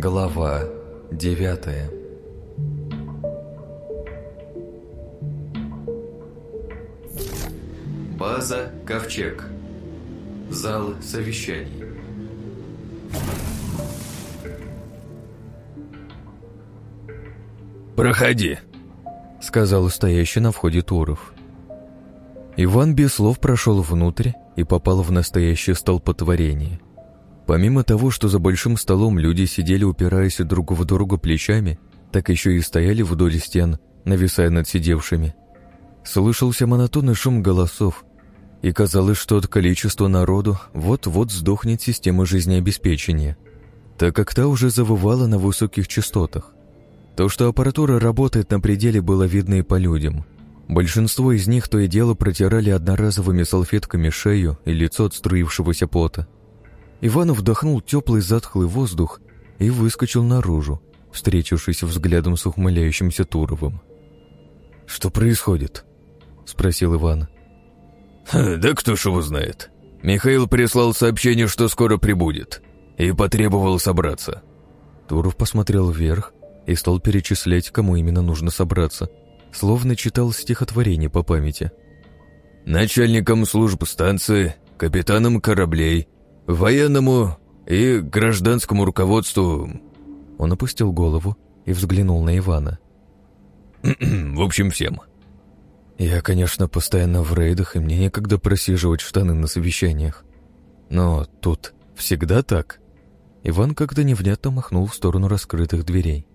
Глава девятая База «Ковчег» Зал совещаний «Проходи», — сказал стоящий на входе Туров. Иван без слов прошел внутрь и попал в настоящее столпотворение. Помимо того, что за большим столом люди сидели, упираясь друг в друга плечами, так еще и стояли вдоль стен, нависая над сидевшими. Слышался монотонный шум голосов, и казалось, что от количества народу вот-вот сдохнет система жизнеобеспечения, так как та уже завывала на высоких частотах. То, что аппаратура работает на пределе, было видно и по людям. Большинство из них то и дело протирали одноразовыми салфетками шею и лицо от струившегося пота. Иван вдохнул теплый затхлый воздух и выскочил наружу, встретившись взглядом с ухмыляющимся Туровым. «Что происходит?» — спросил Иван. «Да кто ж его знает. Михаил прислал сообщение, что скоро прибудет, и потребовал собраться». Туров посмотрел вверх и стал перечислять, кому именно нужно собраться, словно читал стихотворение по памяти. «Начальникам служб станции, капитанам кораблей, Военному и гражданскому руководству...» Он опустил голову и взглянул на Ивана. «В общем, всем». «Я, конечно, постоянно в рейдах, и мне некогда просиживать штаны на совещаниях. Но тут всегда так?» Иван как-то невнятно махнул в сторону раскрытых дверей.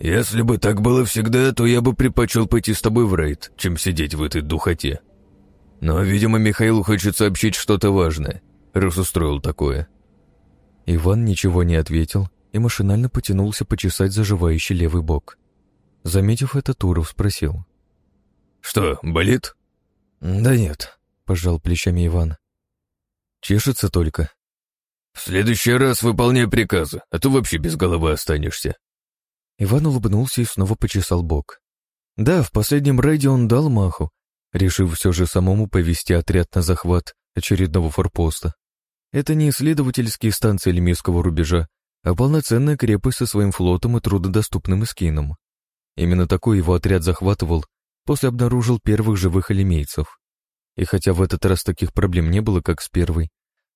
«Если бы так было всегда, то я бы предпочел пойти с тобой в рейд, чем сидеть в этой духоте. Но, видимо, Михаилу хочет сообщить что-то важное, раз устроил такое». Иван ничего не ответил и машинально потянулся почесать заживающий левый бок. Заметив это, Туров спросил. «Что, болит?» «Да нет», — пожал плечами Иван. «Чешется только». «В следующий раз выполняй приказы, а то вообще без головы останешься». Иван улыбнулся и снова почесал бок. Да, в последнем рейде он дал маху, решив все же самому повести отряд на захват очередного форпоста. Это не исследовательские станции Лемирского рубежа, а полноценная крепость со своим флотом и трудодоступным эскином. Именно такой его отряд захватывал, после обнаружил первых живых элемейцев. И хотя в этот раз таких проблем не было, как с первой,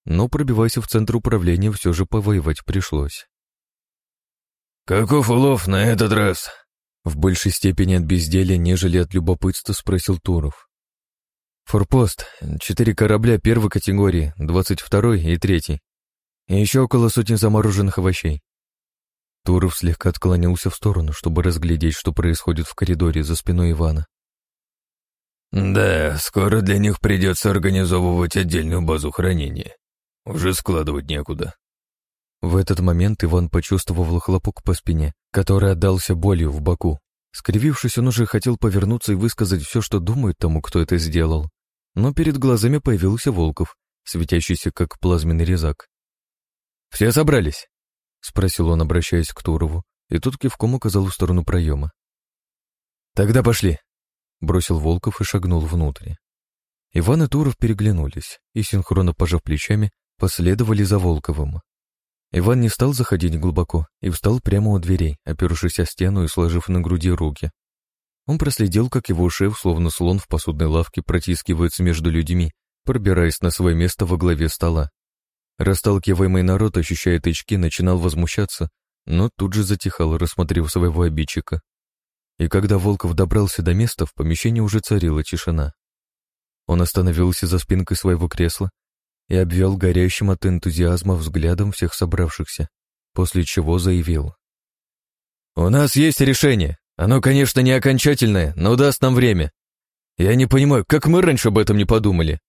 но пробиваясь в центр управления, все же повоевать пришлось. «Каков улов на этот раз?» В большей степени от безделия, нежели от любопытства, спросил Туров. Форпост. Четыре корабля первой категории, двадцать второй и третий. И еще около сотни замороженных овощей. Туров слегка отклонился в сторону, чтобы разглядеть, что происходит в коридоре за спиной Ивана. «Да, скоро для них придется организовывать отдельную базу хранения. Уже складывать некуда». В этот момент Иван почувствовал хлопок по спине, который отдался болью в боку. Скривившись, он уже хотел повернуться и высказать все, что думает тому, кто это сделал. Но перед глазами появился Волков, светящийся как плазменный резак. «Все собрались?» — спросил он, обращаясь к Турову, и тут кивком указал в сторону проема. «Тогда пошли», — бросил Волков и шагнул внутрь. Иван и Туров переглянулись и, синхронно пожав плечами, последовали за Волковым. Иван не стал заходить глубоко и встал прямо у дверей, опершись о стену и сложив на груди руки. Он проследил, как его шеф, словно слон в посудной лавке, протискивается между людьми, пробираясь на свое место во главе стола. Расталкиваемый народ, ощущая тычки, начинал возмущаться, но тут же затихал, рассмотрев своего обидчика. И когда Волков добрался до места, в помещении уже царила тишина. Он остановился за спинкой своего кресла и обвел горящим от энтузиазма взглядом всех собравшихся, после чего заявил. «У нас есть решение. Оно, конечно, не окончательное, но даст нам время. Я не понимаю, как мы раньше об этом не подумали?»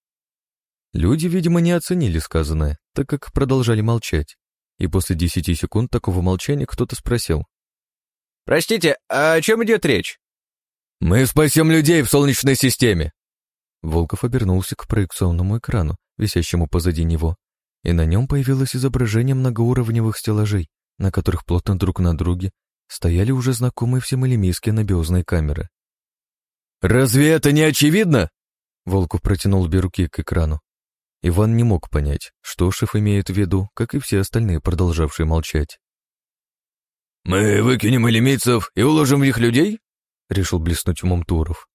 Люди, видимо, не оценили сказанное, так как продолжали молчать. И после десяти секунд такого молчания кто-то спросил. «Простите, а о чем идет речь?» «Мы спасем людей в Солнечной системе!» Волков обернулся к проекционному экрану, висящему позади него, и на нем появилось изображение многоуровневых стеллажей, на которых плотно друг на друге стояли уже знакомые всем элемийские набиозные камеры. «Разве это не очевидно?» Волков протянул обе руки к экрану. Иван не мог понять, что шеф имеет в виду, как и все остальные, продолжавшие молчать. Мы выкинем элемийцев и уложим в них людей?» — решил блеснуть умом Туров.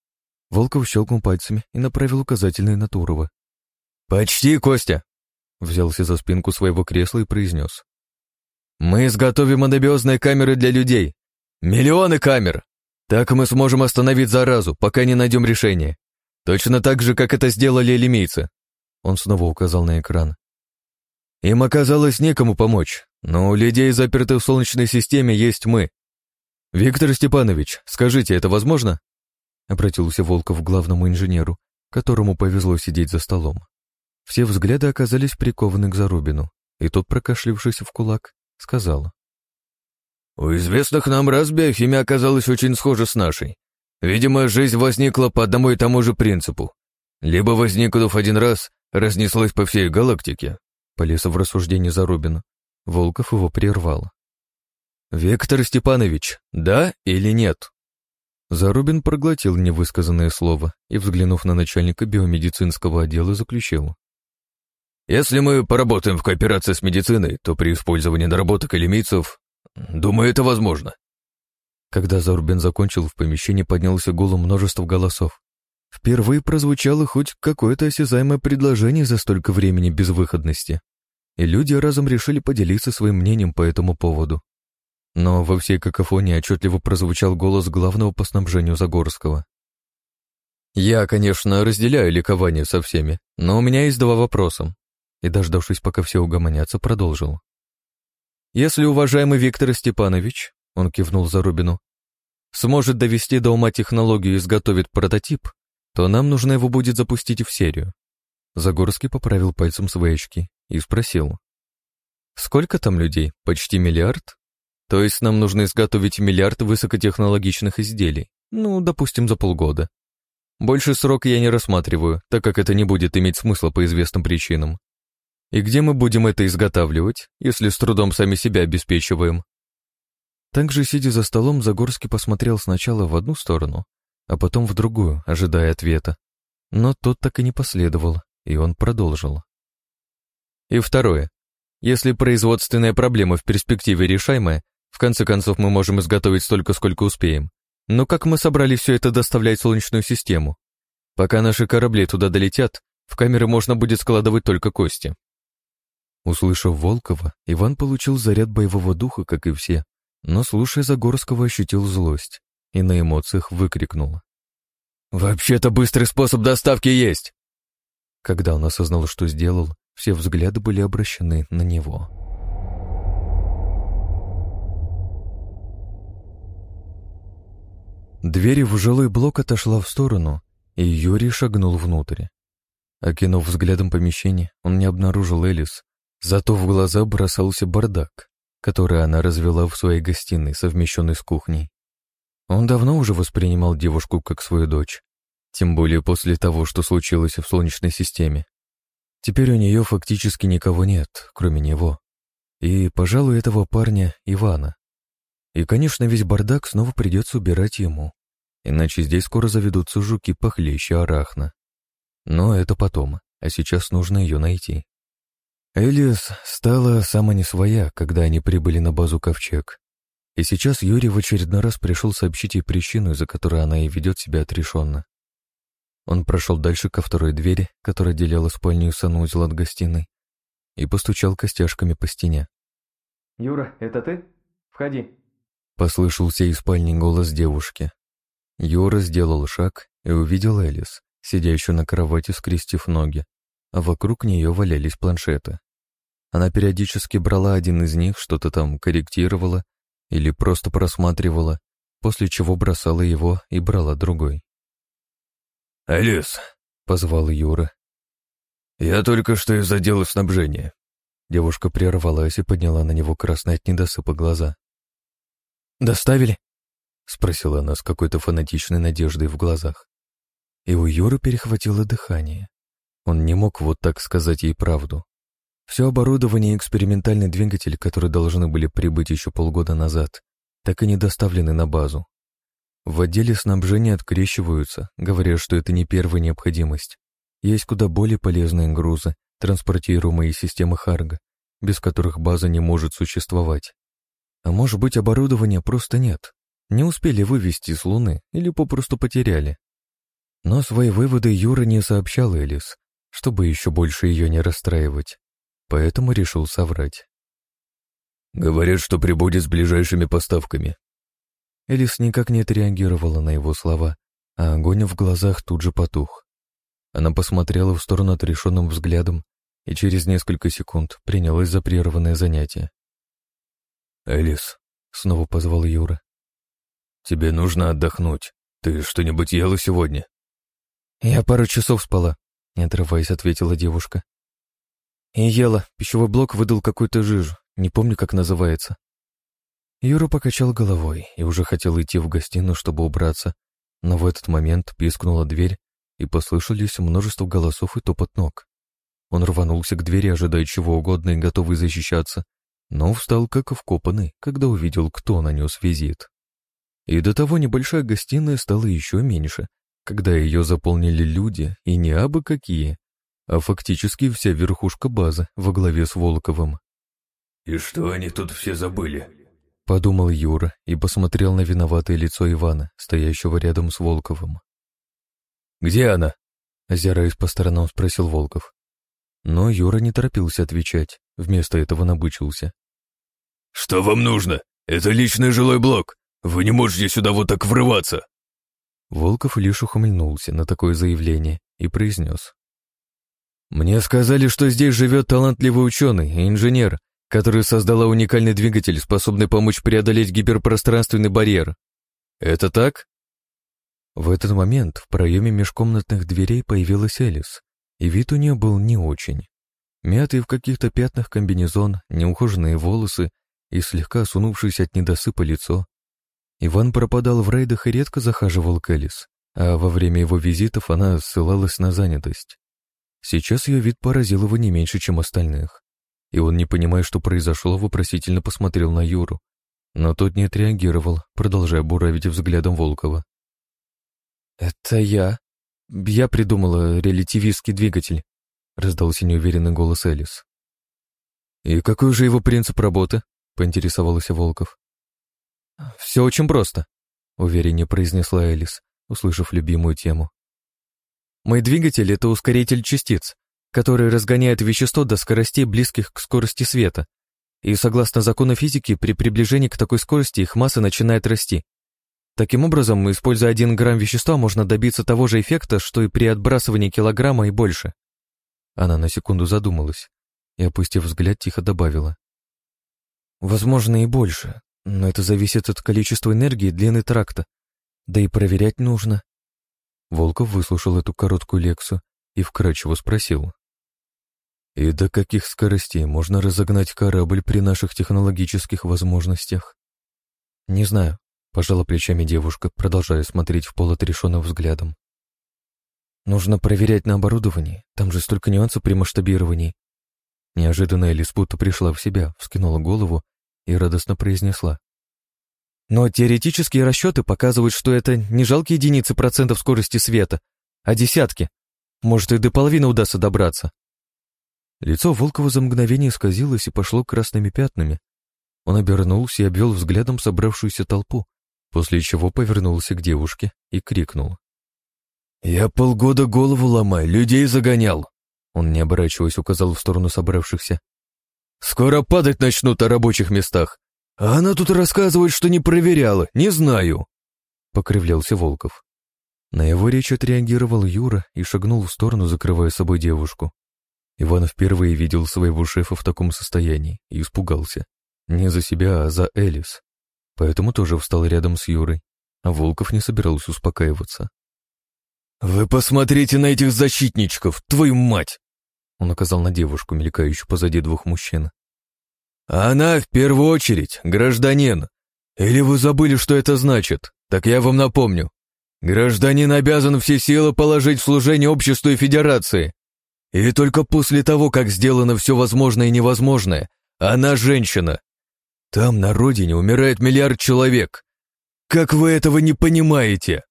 Волков щелкнул пальцами и направил указательный на Турова. «Почти, Костя!» — взялся за спинку своего кресла и произнес. «Мы изготовим анабиозные камеры для людей. Миллионы камер! Так мы сможем остановить заразу, пока не найдем решение. Точно так же, как это сделали элемийцы». Он снова указал на экран. Им оказалось некому помочь, но у людей, запертых в Солнечной системе, есть мы. Виктор Степанович, скажите, это возможно? Обратился Волков к главному инженеру, которому повезло сидеть за столом. Все взгляды оказались прикованы к Зарубину, и тот, прокашлившись в кулак, сказал. «У известных нам раз биохимия оказалась очень схожа с нашей. Видимо, жизнь возникла по одному и тому же принципу. Либо возникнув один раз, разнеслась по всей галактике, Полез в рассуждение Зарубина. Волков его прервал. «Виктор Степанович, да или нет?» Зарубин проглотил невысказанное слово и, взглянув на начальника биомедицинского отдела, заключил. «Если мы поработаем в кооперации с медициной, то при использовании доработок элемийцев, думаю, это возможно». Когда Зарубин закончил, в помещении поднялся гулом множество голосов. Впервые прозвучало хоть какое-то осязаемое предложение за столько времени безвыходности и люди разом решили поделиться своим мнением по этому поводу. Но во всей какофонии отчетливо прозвучал голос главного по снабжению Загорского. «Я, конечно, разделяю ликование со всеми, но у меня есть два вопроса». И, дождавшись, пока все угомонятся, продолжил. «Если уважаемый Виктор Степанович, — он кивнул за Рубину, — сможет довести до ума технологию и изготовит прототип, то нам нужно его будет запустить в серию». Загорский поправил пальцем свои очки и спросил. «Сколько там людей? Почти миллиард? То есть нам нужно изготовить миллиард высокотехнологичных изделий, ну, допустим, за полгода. Больше срок я не рассматриваю, так как это не будет иметь смысла по известным причинам. И где мы будем это изготавливать, если с трудом сами себя обеспечиваем?» Также, сидя за столом, Загорский посмотрел сначала в одну сторону, а потом в другую, ожидая ответа. Но тот так и не последовал, и он продолжил. И второе. Если производственная проблема в перспективе решаемая, в конце концов мы можем изготовить столько, сколько успеем. Но как мы собрали все это доставлять в Солнечную систему? Пока наши корабли туда долетят, в камеры можно будет складывать только кости. Услышав Волкова, Иван получил заряд боевого духа, как и все, но, слушая Загорского, ощутил злость и на эмоциях выкрикнул. «Вообще-то быстрый способ доставки есть!» Когда он осознал, что сделал, все взгляды были обращены на него. Дверь в жилой блок отошла в сторону, и Юрий шагнул внутрь. Окинув взглядом помещение, он не обнаружил Элис, зато в глаза бросался бардак, который она развела в своей гостиной, совмещенной с кухней. Он давно уже воспринимал девушку как свою дочь, тем более после того, что случилось в Солнечной системе. Теперь у нее фактически никого нет, кроме него. И, пожалуй, этого парня Ивана. И, конечно, весь бардак снова придется убирать ему. Иначе здесь скоро заведутся жуки похлеще арахна. Но это потом, а сейчас нужно ее найти. Элис стала сама не своя, когда они прибыли на базу Ковчег. И сейчас Юрий в очередной раз пришел сообщить ей причину, из-за которой она и ведет себя отрешенно. Он прошел дальше ко второй двери, которая делила спальню и санузел от гостиной, и постучал костяшками по стене. «Юра, это ты? Входи!» Послышался из спальни голос девушки. Юра сделал шаг и увидел Элис, сидящую на кровати, скрестив ноги, а вокруг нее валялись планшеты. Она периодически брала один из них, что-то там корректировала или просто просматривала, после чего бросала его и брала другой. «Алис», — позвал Юра. «Я только что из отдела снабжения». Девушка прервалась и подняла на него красные от недосыпа глаза. «Доставили?» — спросила она с какой-то фанатичной надеждой в глазах. И у Юры перехватило дыхание. Он не мог вот так сказать ей правду. Все оборудование и экспериментальный двигатель, которые должны были прибыть еще полгода назад, так и не доставлены на базу. В отделе снабжения открещиваются, говоря, что это не первая необходимость. Есть куда более полезные грузы, транспортируемые системы Харга, без которых база не может существовать. А может быть, оборудования просто нет. Не успели вывести с Луны или попросту потеряли. Но свои выводы Юра не сообщал Элис, чтобы еще больше ее не расстраивать. Поэтому решил соврать. «Говорят, что прибудет с ближайшими поставками». Элис никак не отреагировала на его слова, а огонь в глазах тут же потух. Она посмотрела в сторону отрешенным взглядом и через несколько секунд принялась за прерванное занятие. «Элис», — снова позвал Юра, — «тебе нужно отдохнуть. Ты что-нибудь ела сегодня?» «Я пару часов спала», — не отрываясь, ответила девушка. «И ела. Пищевой блок выдал какую-то жижу. Не помню, как называется». Юра покачал головой и уже хотел идти в гостиную, чтобы убраться, но в этот момент пискнула дверь, и послышались множество голосов и топот ног. Он рванулся к двери, ожидая чего угодно и готовый защищаться, но встал как вкопанный, когда увидел, кто нанес визит. И до того небольшая гостиная стала еще меньше, когда ее заполнили люди, и не абы какие, а фактически вся верхушка базы во главе с Волковым. «И что они тут все забыли?» — подумал Юра и посмотрел на виноватое лицо Ивана, стоящего рядом с Волковым. «Где она?» — озираясь по сторонам, спросил Волков. Но Юра не торопился отвечать, вместо этого набычился. «Что вам нужно? Это личный жилой блок. Вы не можете сюда вот так врываться!» Волков лишь ухмыльнулся на такое заявление и произнес. «Мне сказали, что здесь живет талантливый ученый и инженер, который создала уникальный двигатель, способный помочь преодолеть гиперпространственный барьер. Это так?» В этот момент в проеме межкомнатных дверей появилась Элис, и вид у нее был не очень. Мятый в каких-то пятнах комбинезон, неухоженные волосы и слегка осунувшись от недосыпа лицо, Иван пропадал в рейдах и редко захаживал к Элис, а во время его визитов она ссылалась на занятость. Сейчас ее вид поразил его не меньше, чем остальных. И он, не понимая, что произошло, вопросительно посмотрел на Юру. Но тот не отреагировал, продолжая буравить взглядом Волкова. «Это я. Я придумала релятивистский двигатель», — раздался неуверенный голос Элис. «И какой же его принцип работы?» — поинтересовался Волков. «Все очень просто», — увереннее произнесла Элис, услышав любимую тему. «Мой двигатель — это ускоритель частиц, который разгоняет вещество до скоростей, близких к скорости света. И согласно закону физики, при приближении к такой скорости их масса начинает расти. Таким образом, используя один грамм вещества, можно добиться того же эффекта, что и при отбрасывании килограмма и больше. Она на секунду задумалась и, опустив взгляд, тихо добавила. Возможно, и больше, но это зависит от количества энергии и длины тракта. Да и проверять нужно. Волков выслушал эту короткую лекцию и вкратчиво спросил. «И до каких скоростей можно разогнать корабль при наших технологических возможностях?» «Не знаю», — пожала плечами девушка, продолжая смотреть в пол отрешенным взглядом. «Нужно проверять на оборудовании, там же столько нюансов при масштабировании». Неожиданно Элис будто пришла в себя, вскинула голову и радостно произнесла. Но теоретические расчеты показывают, что это не жалкие единицы процентов скорости света, а десятки. Может, и до половины удастся добраться. Лицо Волкова за мгновение исказилось и пошло красными пятнами. Он обернулся и обвел взглядом собравшуюся толпу, после чего повернулся к девушке и крикнул. «Я полгода голову ломаю, людей загонял!» Он, не оборачиваясь, указал в сторону собравшихся. Скоро падать начнут о рабочих местах. А она тут рассказывает, что не проверяла, не знаю. Покривлялся Волков. На его речь отреагировал Юра и шагнул в сторону, закрывая собой девушку. Иван впервые видел своего шефа в таком состоянии и испугался. Не за себя, а за Элис. Поэтому тоже встал рядом с Юрой, а Волков не собирался успокаиваться. «Вы посмотрите на этих защитничков, твою мать!» Он указал на девушку, мелькающую позади двух мужчин. «Она в первую очередь гражданин. Или вы забыли, что это значит? Так я вам напомню. Гражданин обязан все силы положить в служение обществу и федерации. И только после того, как сделано все возможное и невозможное, она женщина. Там на родине умирает миллиард человек. Как вы этого не понимаете?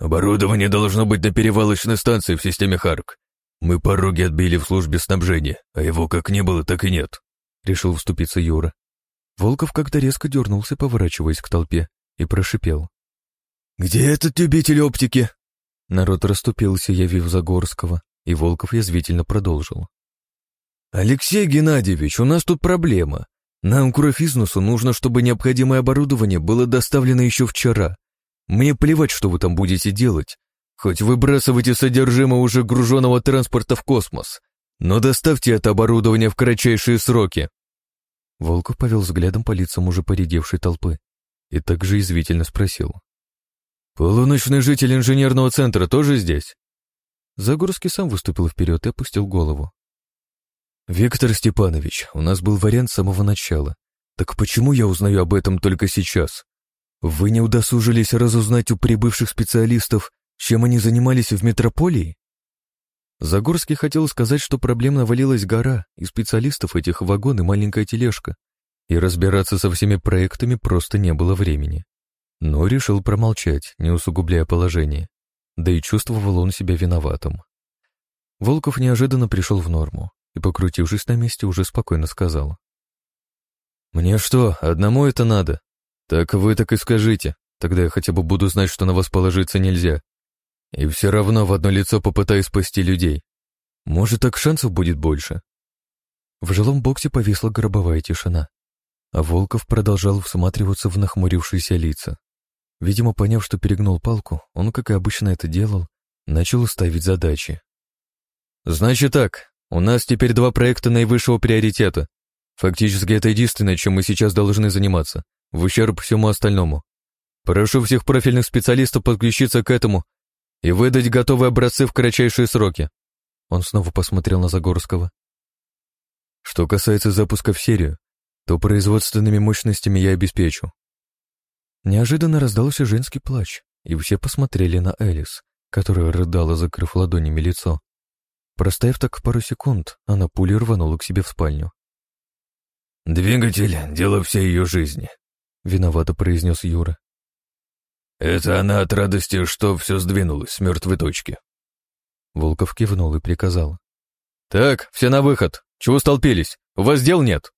Оборудование должно быть на перевалочной станции в системе Харк. Мы пороги отбили в службе снабжения, а его как не было, так и нет», — решил вступиться Юра. Волков как-то резко дернулся, поворачиваясь к толпе, и прошипел. «Где этот любитель оптики?» Народ расступился, явив Загорского, и Волков язвительно продолжил. «Алексей Геннадьевич, у нас тут проблема. Нам, кровь из носу, нужно, чтобы необходимое оборудование было доставлено еще вчера. Мне плевать, что вы там будете делать. Хоть выбрасывайте содержимое уже груженного транспорта в космос. Но доставьте это оборудование в кратчайшие сроки. Волков повел взглядом по лицам уже поредевшей толпы и также извительно спросил. «Полуночный житель инженерного центра тоже здесь?» Загорский сам выступил вперед и опустил голову. «Виктор Степанович, у нас был вариант с самого начала. Так почему я узнаю об этом только сейчас? Вы не удосужились разузнать у прибывших специалистов, чем они занимались в метрополии?» Загорский хотел сказать, что проблем навалилась гора, и специалистов этих вагон и маленькая тележка, и разбираться со всеми проектами просто не было времени. Но решил промолчать, не усугубляя положение, да и чувствовал он себя виноватым. Волков неожиданно пришел в норму и, покрутившись на месте, уже спокойно сказал. «Мне что, одному это надо? Так вы так и скажите, тогда я хотя бы буду знать, что на вас положиться нельзя. И все равно в одно лицо попытаюсь спасти людей. Может, так шансов будет больше. В жилом боксе повисла гробовая тишина, а Волков продолжал всматриваться в нахмурившиеся лица. Видимо, поняв, что перегнул палку, он, как и обычно это делал, начал ставить задачи. «Значит так, у нас теперь два проекта наивысшего приоритета. Фактически это единственное, чем мы сейчас должны заниматься, в ущерб всему остальному. Прошу всех профильных специалистов подключиться к этому и выдать готовые образцы в кратчайшие сроки. Он снова посмотрел на Загорского. Что касается запуска в серию, то производственными мощностями я обеспечу. Неожиданно раздался женский плач, и все посмотрели на Элис, которая рыдала, закрыв ладонями лицо. Простояв так пару секунд, она пулей рванула к себе в спальню. «Двигатель — дело всей ее жизни», — виновато произнес Юра. «Это она от радости, что все сдвинулось с мертвой точки». Волков кивнул и приказал. «Так, все на выход. Чего столпились? У вас дел нет?»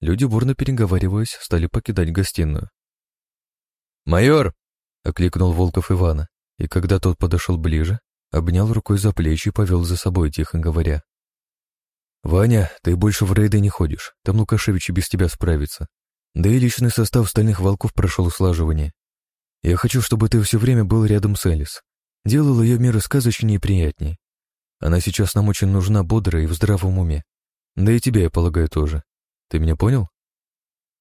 Люди, бурно переговариваясь, стали покидать гостиную. «Майор!» — окликнул Волков Ивана, и когда тот подошел ближе, обнял рукой за плечи и повел за собой, тихо говоря. «Ваня, ты больше в рейды не ходишь, там Лукашевич без тебя справится. Да и личный состав стальных волков прошел услаживание. Я хочу, чтобы ты все время был рядом с Элис. Делал ее мир сказочнее и приятнее. Она сейчас нам очень нужна бодрая и в здравом уме. Да и тебе, я полагаю, тоже. Ты меня понял?»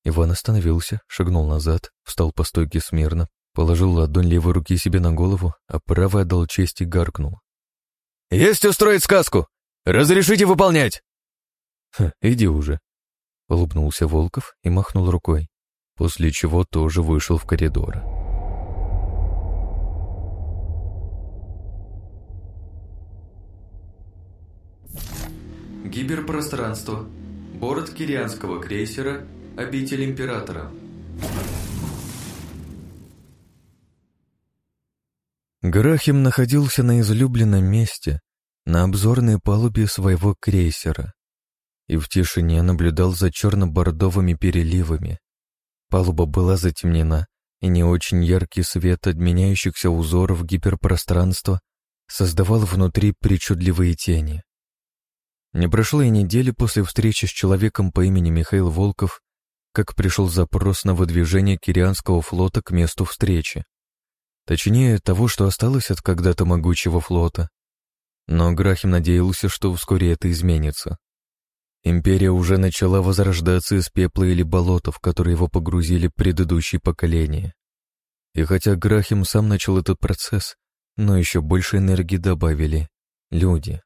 Иван остановился, шагнул назад, встал по стойке смирно, положил ладонь левой руки себе на голову, а правой отдал честь и гаркнул. «Есть устроить сказку! Разрешите выполнять!» «Ха, иди уже!» — улыбнулся Волков и махнул рукой, после чего тоже вышел в коридор. Гиперпространство. Борт кирианского крейсера «Обитель Императора». Грахим находился на излюбленном месте, на обзорной палубе своего крейсера, и в тишине наблюдал за черно-бордовыми переливами. Палуба была затемнена, и не очень яркий свет отменяющихся узоров гиперпространства создавал внутри причудливые тени. Не прошло и недели после встречи с человеком по имени Михаил Волков, как пришел запрос на выдвижение Кирианского флота к месту встречи. Точнее, того, что осталось от когда-то могучего флота. Но Грахим надеялся, что вскоре это изменится. Империя уже начала возрождаться из пепла или болота, в которые его погрузили предыдущие поколения. И хотя Грахим сам начал этот процесс, но еще больше энергии добавили люди.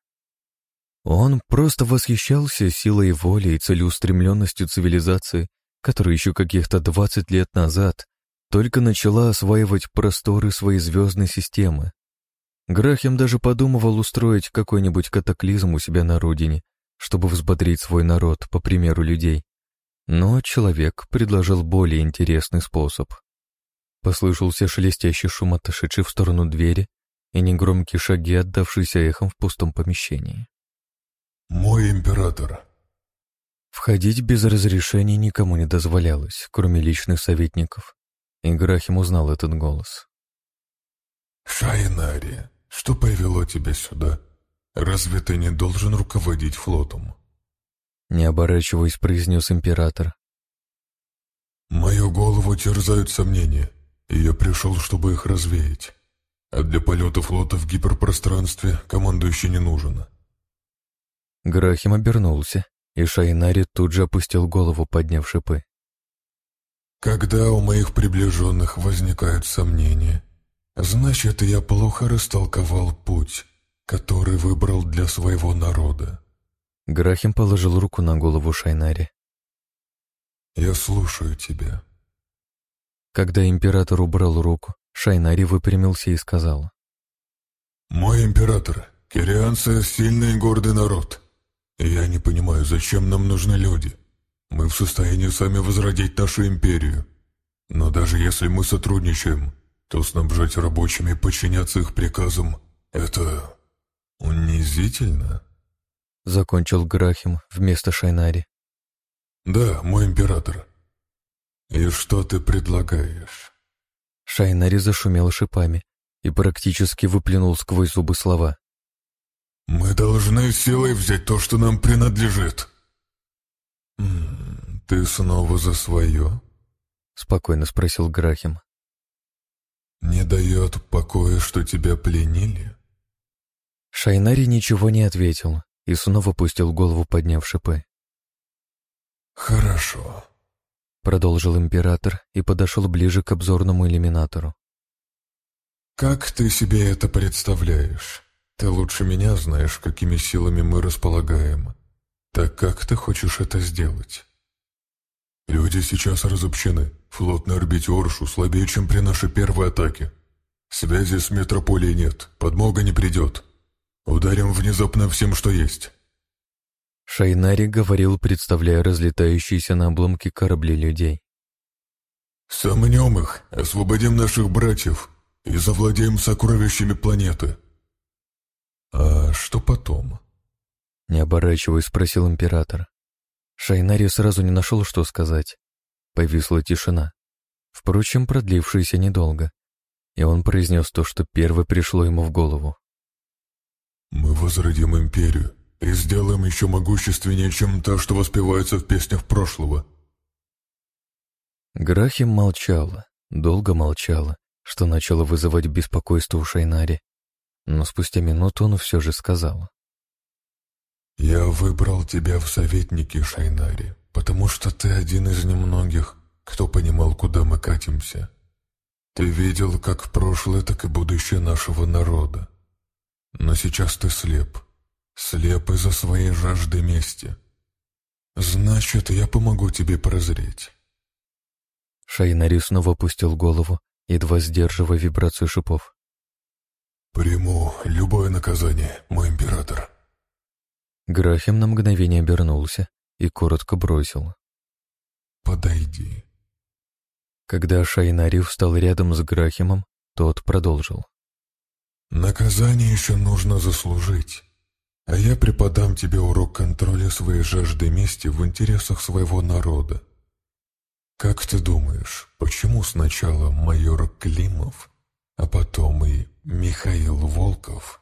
Он просто восхищался силой воли и целеустремленностью цивилизации, которая еще каких-то 20 лет назад только начала осваивать просторы своей звездной системы. Грахем даже подумывал устроить какой-нибудь катаклизм у себя на родине, чтобы взбодрить свой народ, по примеру людей. Но человек предложил более интересный способ. Послышался шелестящий шум, отошедший в сторону двери, и негромкие шаги, отдавшиеся эхом в пустом помещении. «Мой император». Входить без разрешения никому не дозволялось, кроме личных советников. И Грахим узнал этот голос. «Шайнари, что привело тебя сюда? Разве ты не должен руководить флотом?» Не оборачиваясь, произнес император. «Мою голову терзают сомнения, и я пришел, чтобы их развеять. А для полета флота в гиперпространстве командующий не нужен». Грахим обернулся, и Шайнари тут же опустил голову, подняв шипы. «Когда у моих приближенных возникают сомнения, значит, я плохо растолковал путь, который выбрал для своего народа». Грахим положил руку на голову Шайнари. «Я слушаю тебя». Когда император убрал руку, Шайнари выпрямился и сказал. «Мой император, кирианцы — сильный и гордый народ. Я не понимаю, зачем нам нужны люди. Мы в состоянии сами возродить нашу империю. Но даже если мы сотрудничаем, то снабжать рабочими и подчиняться их приказам — это унизительно». Закончил Грахим вместо Шайнари. «Да, мой император. И что ты предлагаешь?» Шайнари зашумел шипами и практически выплюнул сквозь зубы слова. «Мы должны силой взять то, что нам принадлежит». «Ты снова за свое?» — спокойно спросил Грахим. «Не дает покоя, что тебя пленили?» Шайнари ничего не ответил и снова пустил голову, подняв шипы. «Хорошо», — продолжил император и подошел ближе к обзорному иллюминатору. «Как ты себе это представляешь? Ты лучше меня знаешь, какими силами мы располагаем. Так как ты хочешь это сделать?» «Люди сейчас разобщены. Флот на орбите Оршу слабее, чем при нашей первой атаке. Связи с метрополией нет, подмога не придет. Ударим внезапно всем, что есть». Шайнари говорил, представляя разлетающиеся на обломки корабли людей. «Сомнем их, освободим наших братьев и завладеем сокровищами планеты». «А что потом?» Не оборачиваясь, спросил император. Шайнари сразу не нашел, что сказать. Повисла тишина, впрочем, продлившаяся недолго, и он произнес то, что первое пришло ему в голову. «Мы возродим империю и сделаем еще могущественнее, чем та, что воспевается в песнях прошлого». Грахим молчала, долго молчала, что начало вызывать беспокойство у Шайнари, но спустя минуту он все же сказал. «Я выбрал тебя в советники, Шайнари, потому что ты один из немногих, кто понимал, куда мы катимся. Ты видел как прошлое, так и будущее нашего народа. Но сейчас ты слеп. Слеп из-за своей жажды мести. Значит, я помогу тебе прозреть. Шайнари снова опустил голову, едва сдерживая вибрацию шипов. «Приму любое наказание, мой император». Грахим на мгновение обернулся и коротко бросил. «Подойди». Когда Шайнари встал рядом с Грахимом, тот продолжил. Наказание еще нужно заслужить. А я преподам тебе урок контроля своей жажды мести в интересах своего народа. Как ты думаешь, почему сначала майор Климов, а потом и Михаил Волков?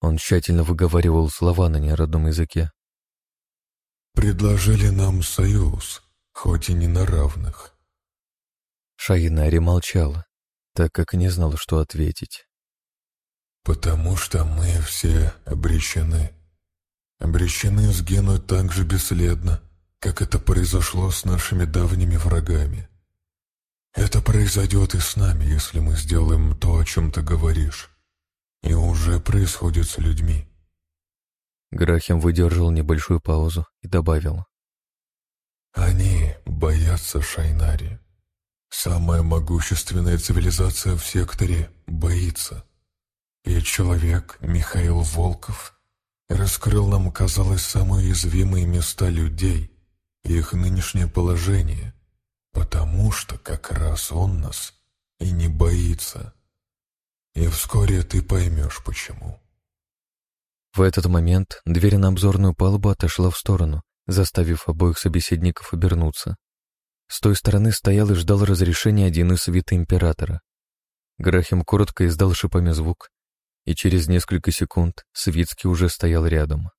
Он тщательно выговаривал слова на неродном языке. Предложили нам союз, хоть и не на равных. Шаинари молчала, так как не знала, что ответить. Потому что мы все обречены. Обречены сгинуть так же бесследно, как это произошло с нашими давними врагами. Это произойдет и с нами, если мы сделаем то, о чем ты говоришь. И уже происходит с людьми. Грахем выдержал небольшую паузу и добавил. Они боятся Шайнари. Самая могущественная цивилизация в секторе боится. И человек, Михаил Волков, раскрыл нам, казалось, самые уязвимые места людей, их нынешнее положение, потому что как раз он нас и не боится. И вскоре ты поймешь, почему. В этот момент дверь на обзорную палубу отошла в сторону, заставив обоих собеседников обернуться. С той стороны стоял и ждал разрешения один из свита императора. Грахим коротко издал шипами звук, и через несколько секунд Свицкий уже стоял рядом.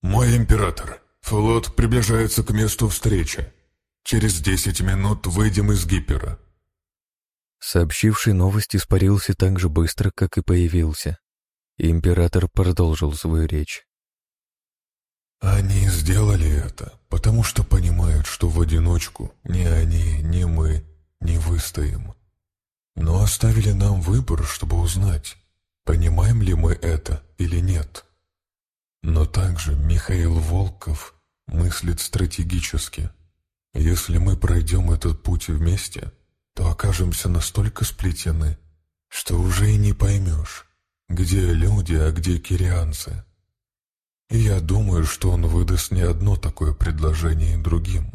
«Мой император, флот приближается к месту встречи. Через десять минут выйдем из гипера». Сообщивший новость испарился так же быстро, как и появился. Император продолжил свою речь. Они сделали это, потому что понимают, что в одиночку ни они, ни мы не выстоим. Но оставили нам выбор, чтобы узнать, понимаем ли мы это или нет. Но также Михаил Волков мыслит стратегически. Если мы пройдем этот путь вместе, то окажемся настолько сплетены, что уже и не поймешь, где люди, а где кирианцы. И я думаю, что он выдаст не одно такое предложение другим.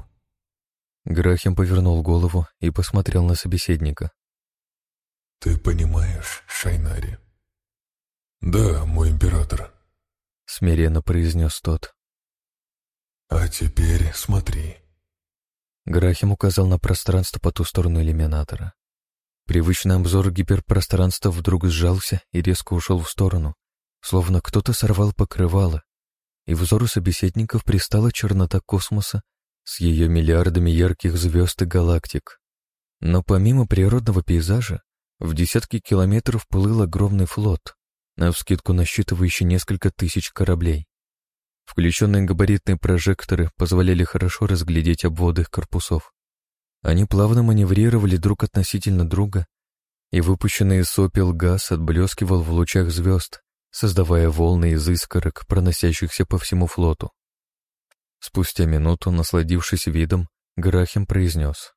Грахим повернул голову и посмотрел на собеседника. «Ты понимаешь, Шайнари?» «Да, мой император», — смиренно произнес тот. «А теперь смотри». Грахим указал на пространство по ту сторону иллюминатора. Привычный обзор гиперпространства вдруг сжался и резко ушел в сторону, словно кто-то сорвал покрывало, и взору собеседников пристала чернота космоса с ее миллиардами ярких звезд и галактик. Но помимо природного пейзажа, в десятки километров плыл огромный флот, навскидку насчитывающий несколько тысяч кораблей. Включенные габаритные прожекторы позволяли хорошо разглядеть обводы их корпусов. Они плавно маневрировали друг относительно друга, и выпущенный сопел газ отблескивал в лучах звезд, создавая волны из искорок, проносящихся по всему флоту. Спустя минуту, насладившись видом, Грахим произнес.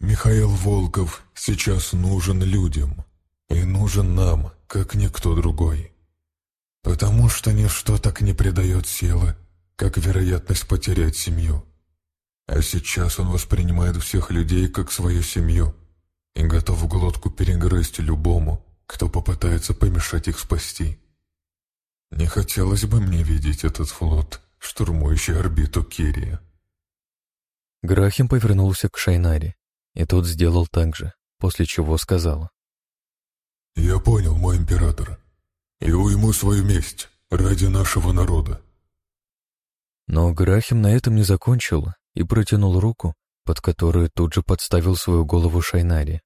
«Михаил Волков сейчас нужен людям, и нужен нам, как никто другой. Потому что ничто так не придает силы, как вероятность потерять семью. А сейчас он воспринимает всех людей как свою семью и готов глотку перегрызть любому, кто попытается помешать их спасти. Не хотелось бы мне видеть этот флот, штурмующий орбиту Кирия. Грахим повернулся к Шайнаре, и тот сделал так же, после чего сказал. «Я понял, мой император, и уйму свою месть ради нашего народа». Но Грахим на этом не закончил и протянул руку, под которую тут же подставил свою голову Шайнаре.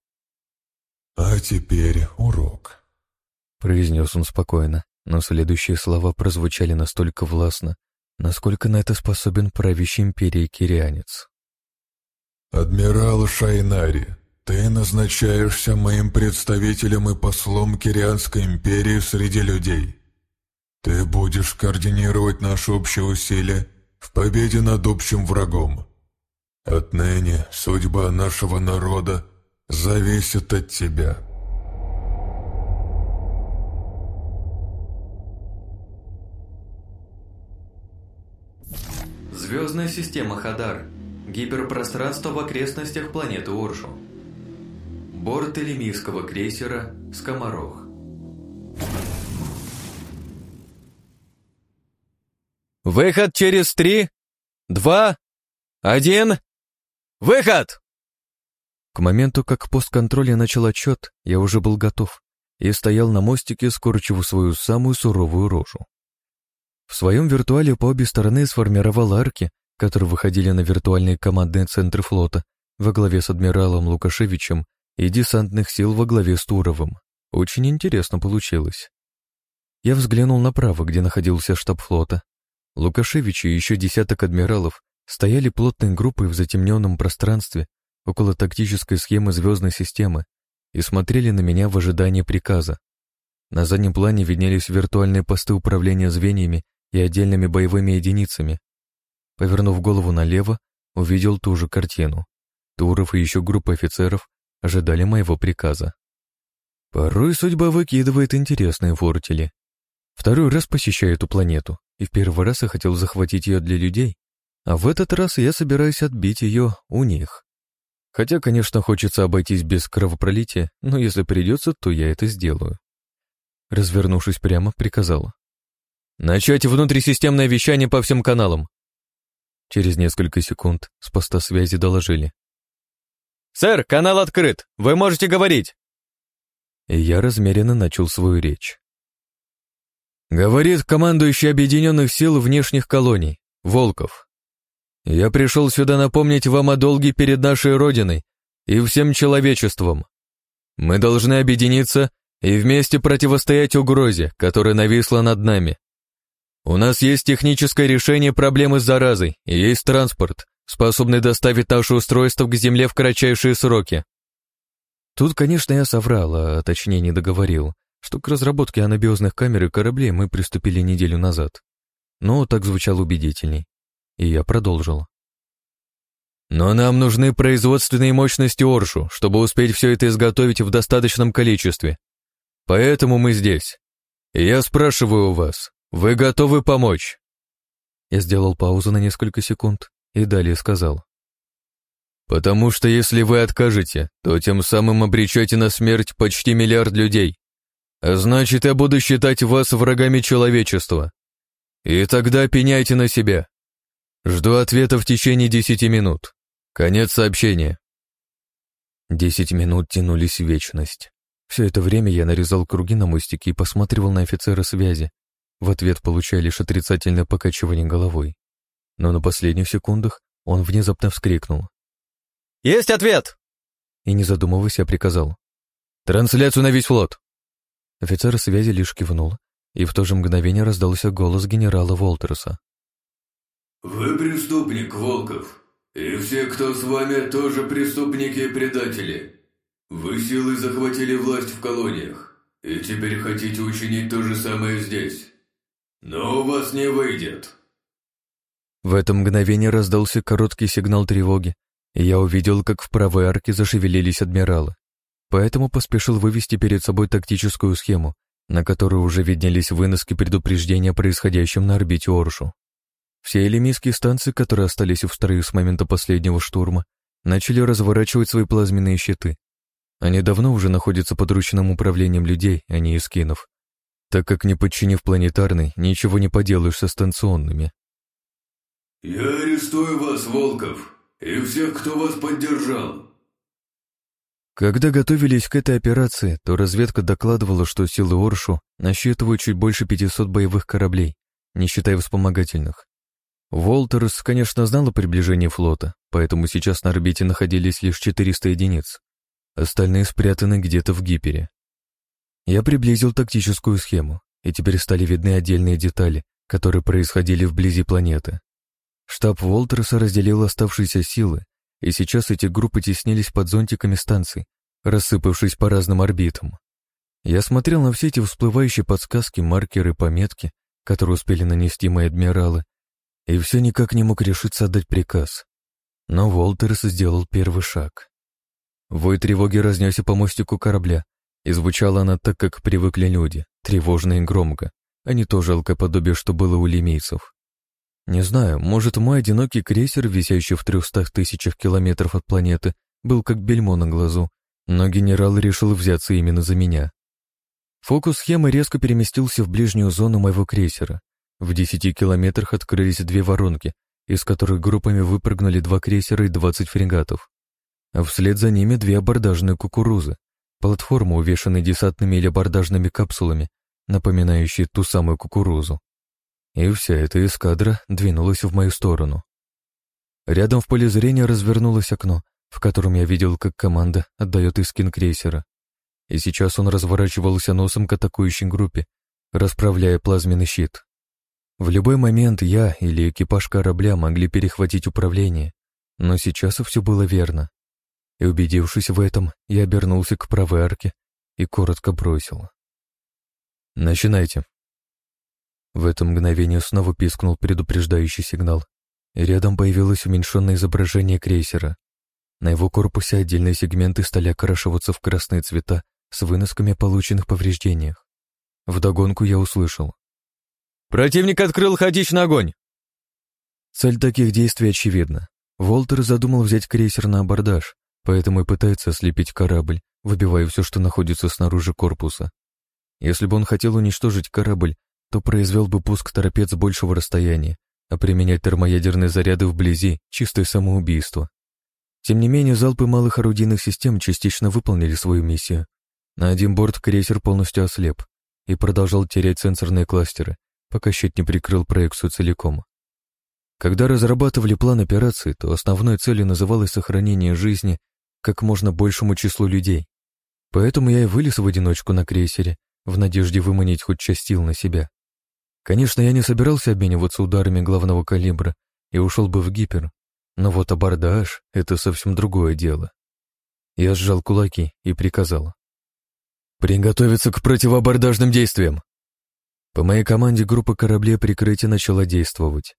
«А теперь урок», — произнес он спокойно, но следующие слова прозвучали настолько властно, насколько на это способен правящий империей кирианец. «Адмирал Шайнари, ты назначаешься моим представителем и послом Кирианской империи среди людей. Ты будешь координировать наши общие усилия в победе над общим врагом. Отныне судьба нашего народа зависит от тебя. Звездная система Хадар. Гиперпространство в окрестностях планеты Оршу. Борт элемийского крейсера «Скоморох». «Выход через три, два, один, выход!» К моменту, как постконтроля начал отчет, я уже был готов и стоял на мостике, скорчив свою самую суровую рожу. В своем виртуале по обе стороны сформировал арки, которые выходили на виртуальные командные центры флота во главе с адмиралом Лукашевичем и десантных сил во главе с Туровым. Очень интересно получилось. Я взглянул направо, где находился штаб флота. Лукашевич и еще десяток адмиралов стояли плотной группой в затемненном пространстве около тактической схемы звездной системы и смотрели на меня в ожидании приказа. На заднем плане виднелись виртуальные посты управления звеньями и отдельными боевыми единицами. Повернув голову налево, увидел ту же картину. Туров и еще группа офицеров ожидали моего приказа. Порой судьба выкидывает интересные фортели. Второй раз посещаю эту планету, и в первый раз я хотел захватить ее для людей, а в этот раз я собираюсь отбить ее у них. Хотя, конечно, хочется обойтись без кровопролития, но если придется, то я это сделаю. Развернувшись прямо, приказала. Начать внутрисистемное вещание по всем каналам. Через несколько секунд с поста связи доложили. «Сэр, канал открыт! Вы можете говорить!» И я размеренно начал свою речь. Говорит командующий Объединенных сил внешних колоний, Волков. Я пришел сюда напомнить вам о долге перед нашей Родиной и всем человечеством. Мы должны объединиться и вместе противостоять угрозе, которая нависла над нами. У нас есть техническое решение проблемы с заразой и есть транспорт, способный доставить наше устройство к Земле в кратчайшие сроки. Тут, конечно, я соврал, а точнее не договорил, что к разработке анабиозных камер и кораблей мы приступили неделю назад. Но так звучало убедительней. И я продолжил. Но нам нужны производственные мощности Оршу, чтобы успеть все это изготовить в достаточном количестве. Поэтому мы здесь. И я спрашиваю у вас, вы готовы помочь? Я сделал паузу на несколько секунд и далее сказал. Потому что если вы откажете, то тем самым обречете на смерть почти миллиард людей. А значит, я буду считать вас врагами человечества. И тогда пеняйте на себя. Жду ответа в течение десяти минут. Конец сообщения. Десять минут тянулись в вечность. Все это время я нарезал круги на мостике и посматривал на офицера связи. В ответ получая лишь отрицательное покачивание головой. Но на последних секундах он внезапно вскрикнул. «Есть ответ!» И не задумываясь, я приказал. «Трансляцию на весь флот!» Офицер связи лишь кивнул, и в то же мгновение раздался голос генерала Волтерса. «Вы преступник, Волков. И все, кто с вами, тоже преступники и предатели. Вы силой захватили власть в колониях, и теперь хотите учинить то же самое здесь. Но у вас не выйдет». В это мгновение раздался короткий сигнал тревоги, и я увидел, как в правой арке зашевелились адмиралы. Поэтому поспешил вывести перед собой тактическую схему, на которой уже виднелись выноски предупреждения о происходящем на орбите Оршу. Все элемийские станции, которые остались в строю с момента последнего штурма, начали разворачивать свои плазменные щиты. Они давно уже находятся под ручным управлением людей, а не эскинов, так как не подчинив планетарный, ничего не поделаешь со станционными. «Я арестую вас, Волков, и всех, кто вас поддержал», когда готовились к этой операции, то разведка докладывала, что силы Оршу насчитывают чуть больше 500 боевых кораблей, не считая вспомогательных. Волтерс, конечно, знал о приближении флота, поэтому сейчас на орбите находились лишь 400 единиц. Остальные спрятаны где-то в гипере. Я приблизил тактическую схему, и теперь стали видны отдельные детали, которые происходили вблизи планеты. Штаб Волтерса разделил оставшиеся силы и сейчас эти группы теснились под зонтиками станций, рассыпавшись по разным орбитам. Я смотрел на все эти всплывающие подсказки, маркеры, пометки, которые успели нанести мои адмиралы, и все никак не мог решиться отдать приказ. Но Волтерс сделал первый шаг. Вой тревоги разнесся по мостику корабля, и звучала она так, как привыкли люди, тревожно и громко, а не то жалкое подобие, что было у лимейцев. Не знаю, может, мой одинокий крейсер, висящий в трехстах тысячах километров от планеты, был как бельмо на глазу, но генерал решил взяться именно за меня. Фокус схемы резко переместился в ближнюю зону моего крейсера. В десяти километрах открылись две воронки, из которых группами выпрыгнули два крейсера и двадцать фрегатов. А вслед за ними две абордажные кукурузы, платформа, увешанная десантными или абордажными капсулами, напоминающие ту самую кукурузу и вся эта эскадра двинулась в мою сторону. Рядом в поле зрения развернулось окно, в котором я видел, как команда отдает искин крейсера. И сейчас он разворачивался носом к атакующей группе, расправляя плазменный щит. В любой момент я или экипаж корабля могли перехватить управление, но сейчас все было верно. И убедившись в этом, я обернулся к правой арке и коротко бросил. «Начинайте». В это мгновение снова пискнул предупреждающий сигнал, и рядом появилось уменьшенное изображение крейсера. На его корпусе отдельные сегменты стали окрашиваться в красные цвета с выносками о полученных повреждениях. Вдогонку я услышал. «Противник открыл хаотичный огонь!» Цель таких действий очевидна. Волтер задумал взять крейсер на абордаж, поэтому и пытается ослепить корабль, выбивая все, что находится снаружи корпуса. Если бы он хотел уничтожить корабль, то произвел бы пуск торпед с большего расстояния, а применять термоядерные заряды вблизи — чистое самоубийство. Тем не менее, залпы малых орудийных систем частично выполнили свою миссию. На один борт крейсер полностью ослеп и продолжал терять сенсорные кластеры, пока щит не прикрыл проекцию целиком. Когда разрабатывали план операции, то основной целью называлось сохранение жизни как можно большему числу людей. Поэтому я и вылез в одиночку на крейсере, в надежде выманить хоть часть сил на себя. Конечно, я не собирался обмениваться ударами главного калибра и ушел бы в гипер, но вот абордаж — это совсем другое дело. Я сжал кулаки и приказал. «Приготовиться к противоабордажным действиям!» По моей команде группа кораблей прикрытия начала действовать.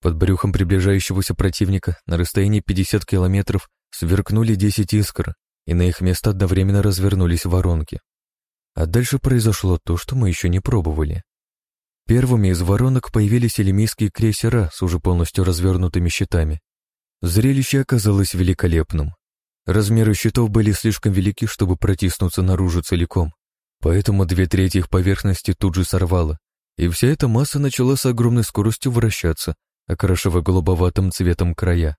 Под брюхом приближающегося противника на расстоянии 50 километров сверкнули 10 искр, и на их место одновременно развернулись воронки. А дальше произошло то, что мы еще не пробовали. Первыми из воронок появились элемийские крейсера с уже полностью развернутыми щитами. Зрелище оказалось великолепным. Размеры щитов были слишком велики, чтобы протиснуться наружу целиком, поэтому две трети их поверхности тут же сорвало, и вся эта масса начала с огромной скоростью вращаться, окрашивая голубоватым цветом края.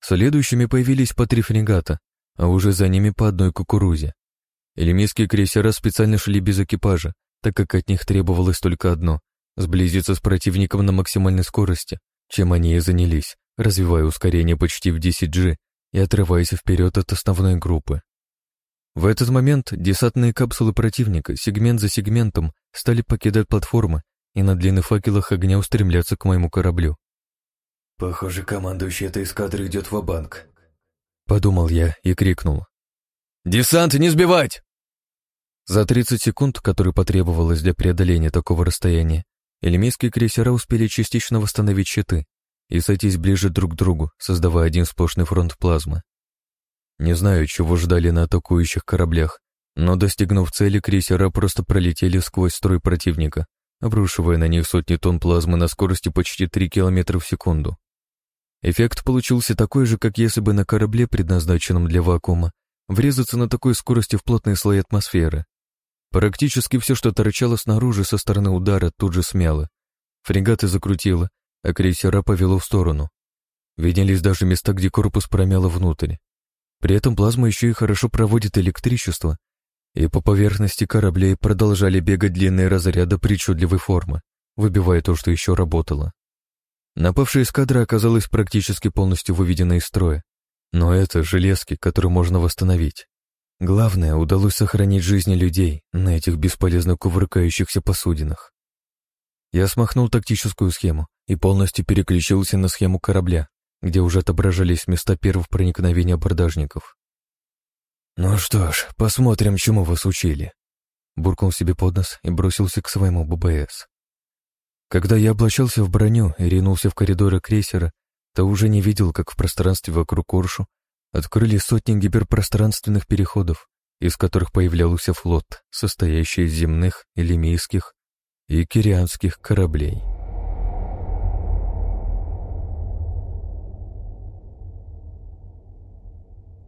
Следующими появились по три фрегата, а уже за ними по одной кукурузе. Элемийские крейсера специально шли без экипажа, так как от них требовалось только одно — сблизиться с противником на максимальной скорости, чем они и занялись, развивая ускорение почти в 10G и отрываясь вперед от основной группы. В этот момент десантные капсулы противника сегмент за сегментом стали покидать платформы и на длинных факелах огня устремляться к моему кораблю. «Похоже, командующий этой эскадры идет в банк подумал я и крикнул. «Десант не сбивать!» За 30 секунд, которые потребовалось для преодоления такого расстояния, элемейские крейсера успели частично восстановить щиты и сойтись ближе друг к другу, создавая один сплошный фронт плазмы. Не знаю, чего ждали на атакующих кораблях, но, достигнув цели, крейсера просто пролетели сквозь строй противника, обрушивая на них сотни тонн плазмы на скорости почти 3 км в секунду. Эффект получился такой же, как если бы на корабле, предназначенном для вакуума, врезаться на такой скорости в плотные слои атмосферы. Практически все, что торчало снаружи со стороны удара, тут же смяло. Фрегаты закрутило, а крейсера повело в сторону. Виднелись даже места, где корпус промяло внутрь. При этом плазма еще и хорошо проводит электричество, и по поверхности кораблей продолжали бегать длинные разряды причудливой формы, выбивая то, что еще работало. Напавшая эскадра оказалась практически полностью выведена из строя. Но это железки, которые можно восстановить. Главное, удалось сохранить жизни людей на этих бесполезно кувыркающихся посудинах. Я смахнул тактическую схему и полностью переключился на схему корабля, где уже отображались места первых проникновения абордажников. «Ну что ж, посмотрим, чему вас учили», — буркнул себе под нос и бросился к своему ББС. Когда я облачался в броню и ринулся в коридоры крейсера, то уже не видел, как в пространстве вокруг Коршу открыли сотни гиперпространственных переходов, из которых появлялся флот, состоящий из земных, элемийских и кирианских кораблей.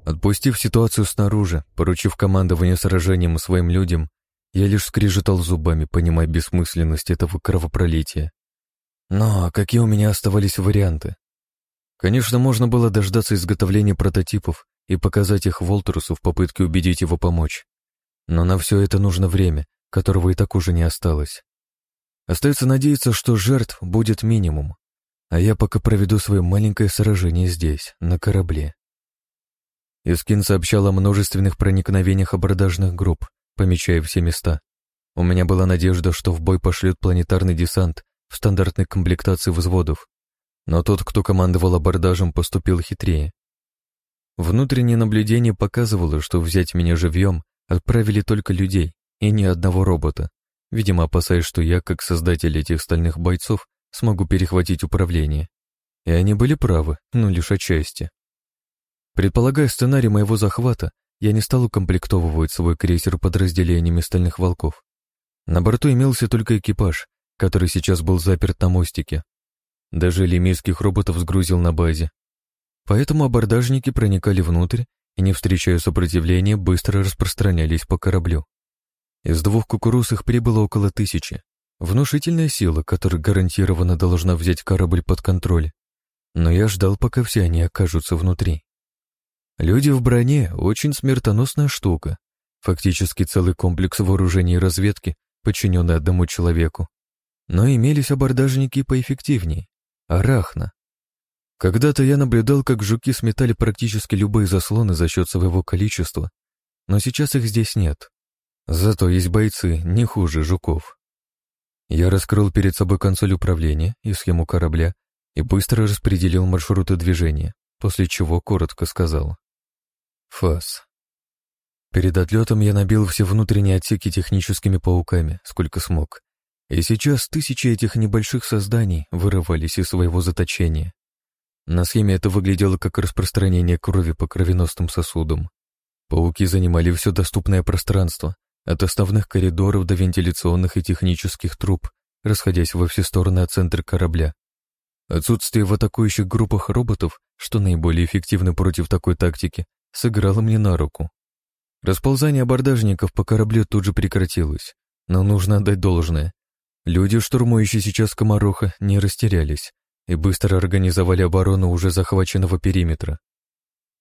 Отпустив ситуацию снаружи, поручив командование сражением своим людям, я лишь скрежетал зубами, понимая бессмысленность этого кровопролития. Но какие у меня оставались варианты? Конечно, можно было дождаться изготовления прототипов и показать их Волтерусу в попытке убедить его помочь. Но на все это нужно время, которого и так уже не осталось. Остается надеяться, что жертв будет минимум, а я пока проведу свое маленькое сражение здесь, на корабле. Искин сообщал о множественных проникновениях абордажных групп, помечая все места. У меня была надежда, что в бой пошлют планетарный десант в стандартной комплектации взводов, но тот, кто командовал абордажем, поступил хитрее. Внутреннее наблюдение показывало, что взять меня живьем отправили только людей и ни одного робота, видимо, опасаясь, что я, как создатель этих стальных бойцов, смогу перехватить управление. И они были правы, но лишь отчасти. Предполагая сценарий моего захвата, я не стал укомплектовывать свой крейсер подразделениями стальных волков. На борту имелся только экипаж, который сейчас был заперт на мостике. Даже лемийских роботов сгрузил на базе. Поэтому абордажники проникали внутрь и, не встречая сопротивления, быстро распространялись по кораблю. Из двух кукуруз их прибыло около тысячи. Внушительная сила, которая гарантированно должна взять корабль под контроль. Но я ждал, пока все они окажутся внутри. Люди в броне — очень смертоносная штука. Фактически целый комплекс вооружений и разведки, подчиненный одному человеку. Но имелись абордажники поэффективнее. Арахна. Когда-то я наблюдал, как жуки сметали практически любые заслоны за счет своего количества, но сейчас их здесь нет. Зато есть бойцы не хуже жуков. Я раскрыл перед собой консоль управления и схему корабля и быстро распределил маршруты движения, после чего коротко сказал. Фас. Перед отлетом я набил все внутренние отсеки техническими пауками, сколько смог, и сейчас тысячи этих небольших созданий вырывались из своего заточения. На схеме это выглядело как распространение крови по кровеносным сосудам. Пауки занимали все доступное пространство, от основных коридоров до вентиляционных и технических труб, расходясь во все стороны от центра корабля. Отсутствие в атакующих группах роботов, что наиболее эффективно против такой тактики, сыграло мне на руку. Расползание абордажников по кораблю тут же прекратилось, но нужно отдать должное. Люди, штурмующие сейчас Комароха, не растерялись и быстро организовали оборону уже захваченного периметра.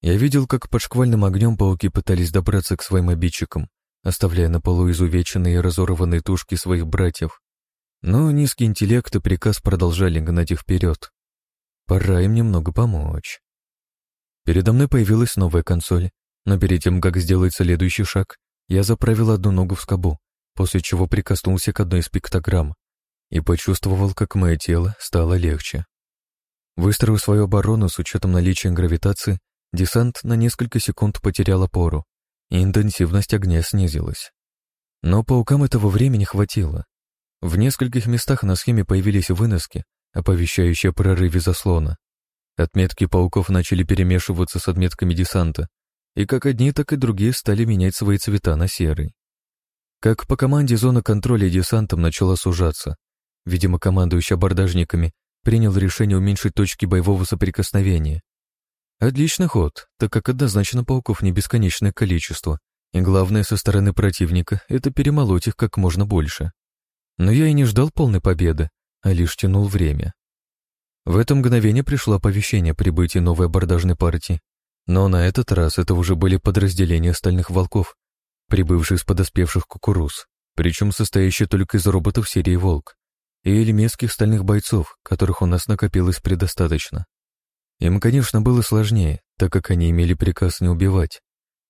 Я видел, как под шквальным огнем пауки пытались добраться к своим обидчикам, оставляя на полу изувеченные и разорванные тушки своих братьев. Но низкий интеллект и приказ продолжали гнать их вперед. Пора им немного помочь. Передо мной появилась новая консоль, но перед тем, как сделать следующий шаг, я заправил одну ногу в скобу, после чего прикоснулся к одной из пиктограмм и почувствовал, как мое тело стало легче. Выстроив свою оборону с учетом наличия гравитации, десант на несколько секунд потерял опору, и интенсивность огня снизилась. Но паукам этого времени хватило. В нескольких местах на схеме появились выноски, оповещающие о прорыве заслона. Отметки пауков начали перемешиваться с отметками десанта, и как одни, так и другие стали менять свои цвета на серый. Как по команде зона контроля десантом начала сужаться. Видимо, командующий абордажниками принял решение уменьшить точки боевого соприкосновения. Отличный ход, так как однозначно пауков не бесконечное количество, и главное со стороны противника — это перемолоть их как можно больше. Но я и не ждал полной победы, а лишь тянул время. В это мгновение пришло оповещение о прибытии новой абордажной партии, но на этот раз это уже были подразделения стальных волков, прибывшие из подоспевших кукуруз, причем состоящие только из роботов серии «Волк» и элементских стальных бойцов, которых у нас накопилось предостаточно. Им, конечно, было сложнее, так как они имели приказ не убивать.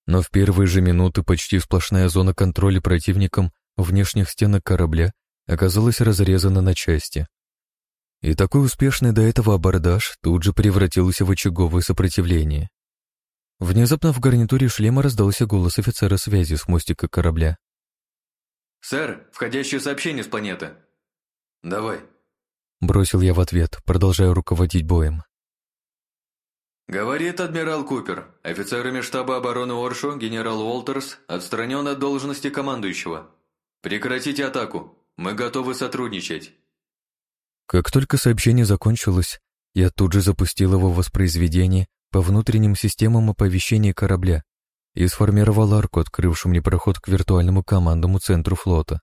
Но в первые же минуты почти сплошная зона контроля противником внешних стенок корабля оказалась разрезана на части. И такой успешный до этого абордаж тут же превратился в очаговое сопротивление. Внезапно в гарнитуре шлема раздался голос офицера связи с мостика корабля. «Сэр, входящее сообщение с планеты». «Давай», — бросил я в ответ, продолжая руководить боем. Говорит адмирал Купер, офицерами штаба обороны Оршу генерал Уолтерс отстранен от должности командующего. Прекратите атаку, мы готовы сотрудничать. Как только сообщение закончилось, я тут же запустил его воспроизведение по внутренним системам оповещения корабля и сформировал арку, открывшую мне проход к виртуальному командному центру флота.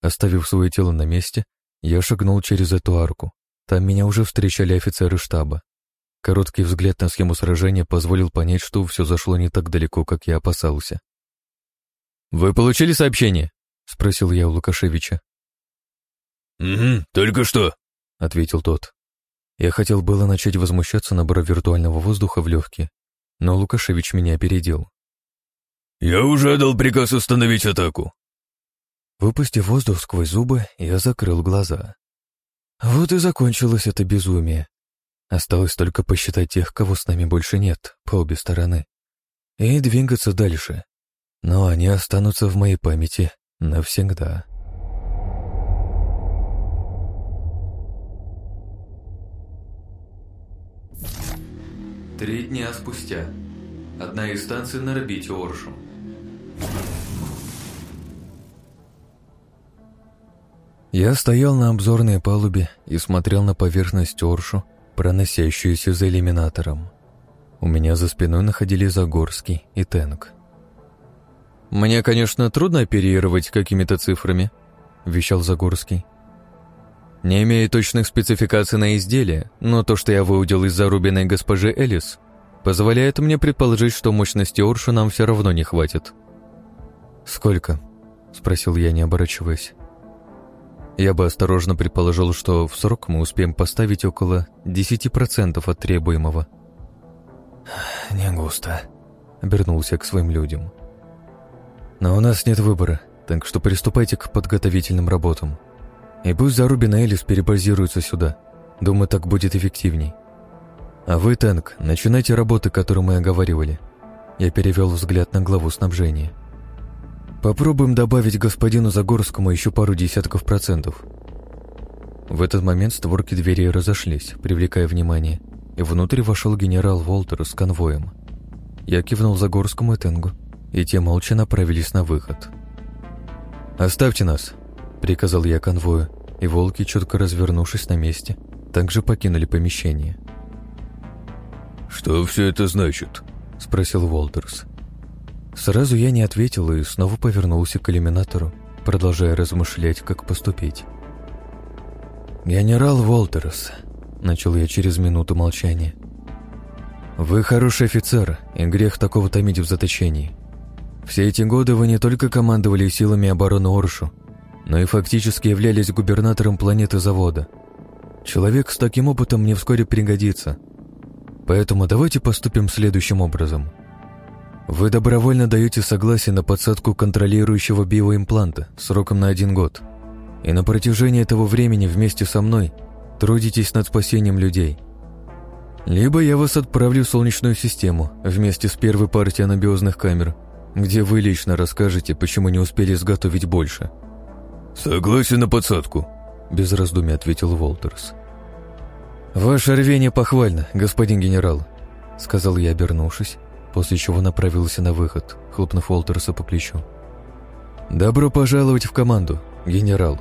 Оставив свое тело на месте, я шагнул через эту арку. Там меня уже встречали офицеры штаба. Короткий взгляд на схему сражения позволил понять, что все зашло не так далеко, как я опасался. «Вы получили сообщение?» — спросил я у Лукашевича. «Угу, только что», — ответил тот. Я хотел было начать возмущаться, набора виртуального воздуха в легкие, но Лукашевич меня опередил. «Я уже дал приказ установить атаку». Выпустив воздух сквозь зубы, я закрыл глаза. Вот и закончилось это безумие. Осталось только посчитать тех, кого с нами больше нет, по обе стороны, и двигаться дальше. Но они останутся в моей памяти навсегда. Три дня спустя. Одна из станций на орбите Оршу. Я стоял на обзорной палубе и смотрел на поверхность Оршу, проносящуюся за иллюминатором. У меня за спиной находились Загорский и Тенг. «Мне, конечно, трудно оперировать какими-то цифрами», — вещал Загорский. Не имея точных спецификаций на изделие, но то, что я выудил из зарубиной госпожи Элис, позволяет мне предположить, что мощности Орша нам все равно не хватит. «Сколько?» — спросил я, не оборачиваясь. Я бы осторожно предположил, что в срок мы успеем поставить около 10% от требуемого. «Не густо», — обернулся к своим людям. «Но у нас нет выбора, так что приступайте к подготовительным работам. И пусть Зарубин и Элис перебазируются сюда. Думаю, так будет эффективней. А вы, Тэнк, начинайте работы, которые мы оговаривали». Я перевел взгляд на главу снабжения. Попробуем добавить господину Загорскому еще пару десятков процентов. В этот момент створки дверей разошлись, привлекая внимание, и внутрь вошел генерал Волтер с конвоем. Я кивнул Загорскому и Тенгу, и те молча направились на выход. «Оставьте нас», — приказал я конвою, и волки, четко развернувшись на месте, также покинули помещение. «Что все это значит?» — спросил Волтерс. Сразу я не ответил и снова повернулся к иллюминатору, продолжая размышлять, как поступить. «Генерал Волтерс», — начал я через минуту молчания, — «вы хороший офицер, и грех такого томить в заточении. Все эти годы вы не только командовали силами обороны Оршу, но и фактически являлись губернатором планеты завода. Человек с таким опытом мне вскоре пригодится. Поэтому давайте поступим следующим образом — вы добровольно даете согласие на подсадку контролирующего биоимпланта сроком на один год. И на протяжении этого времени вместе со мной трудитесь над спасением людей. Либо я вас отправлю в Солнечную систему вместе с первой партией анабиозных камер, где вы лично расскажете, почему не успели изготовить больше. «Согласен на подсадку», — без раздумий ответил Волтерс. «Ваше рвение похвально, господин генерал», — сказал я, обернувшись, после чего направился на выход, хлопнув Уолтерса по плечу. «Добро пожаловать в команду, генерал!»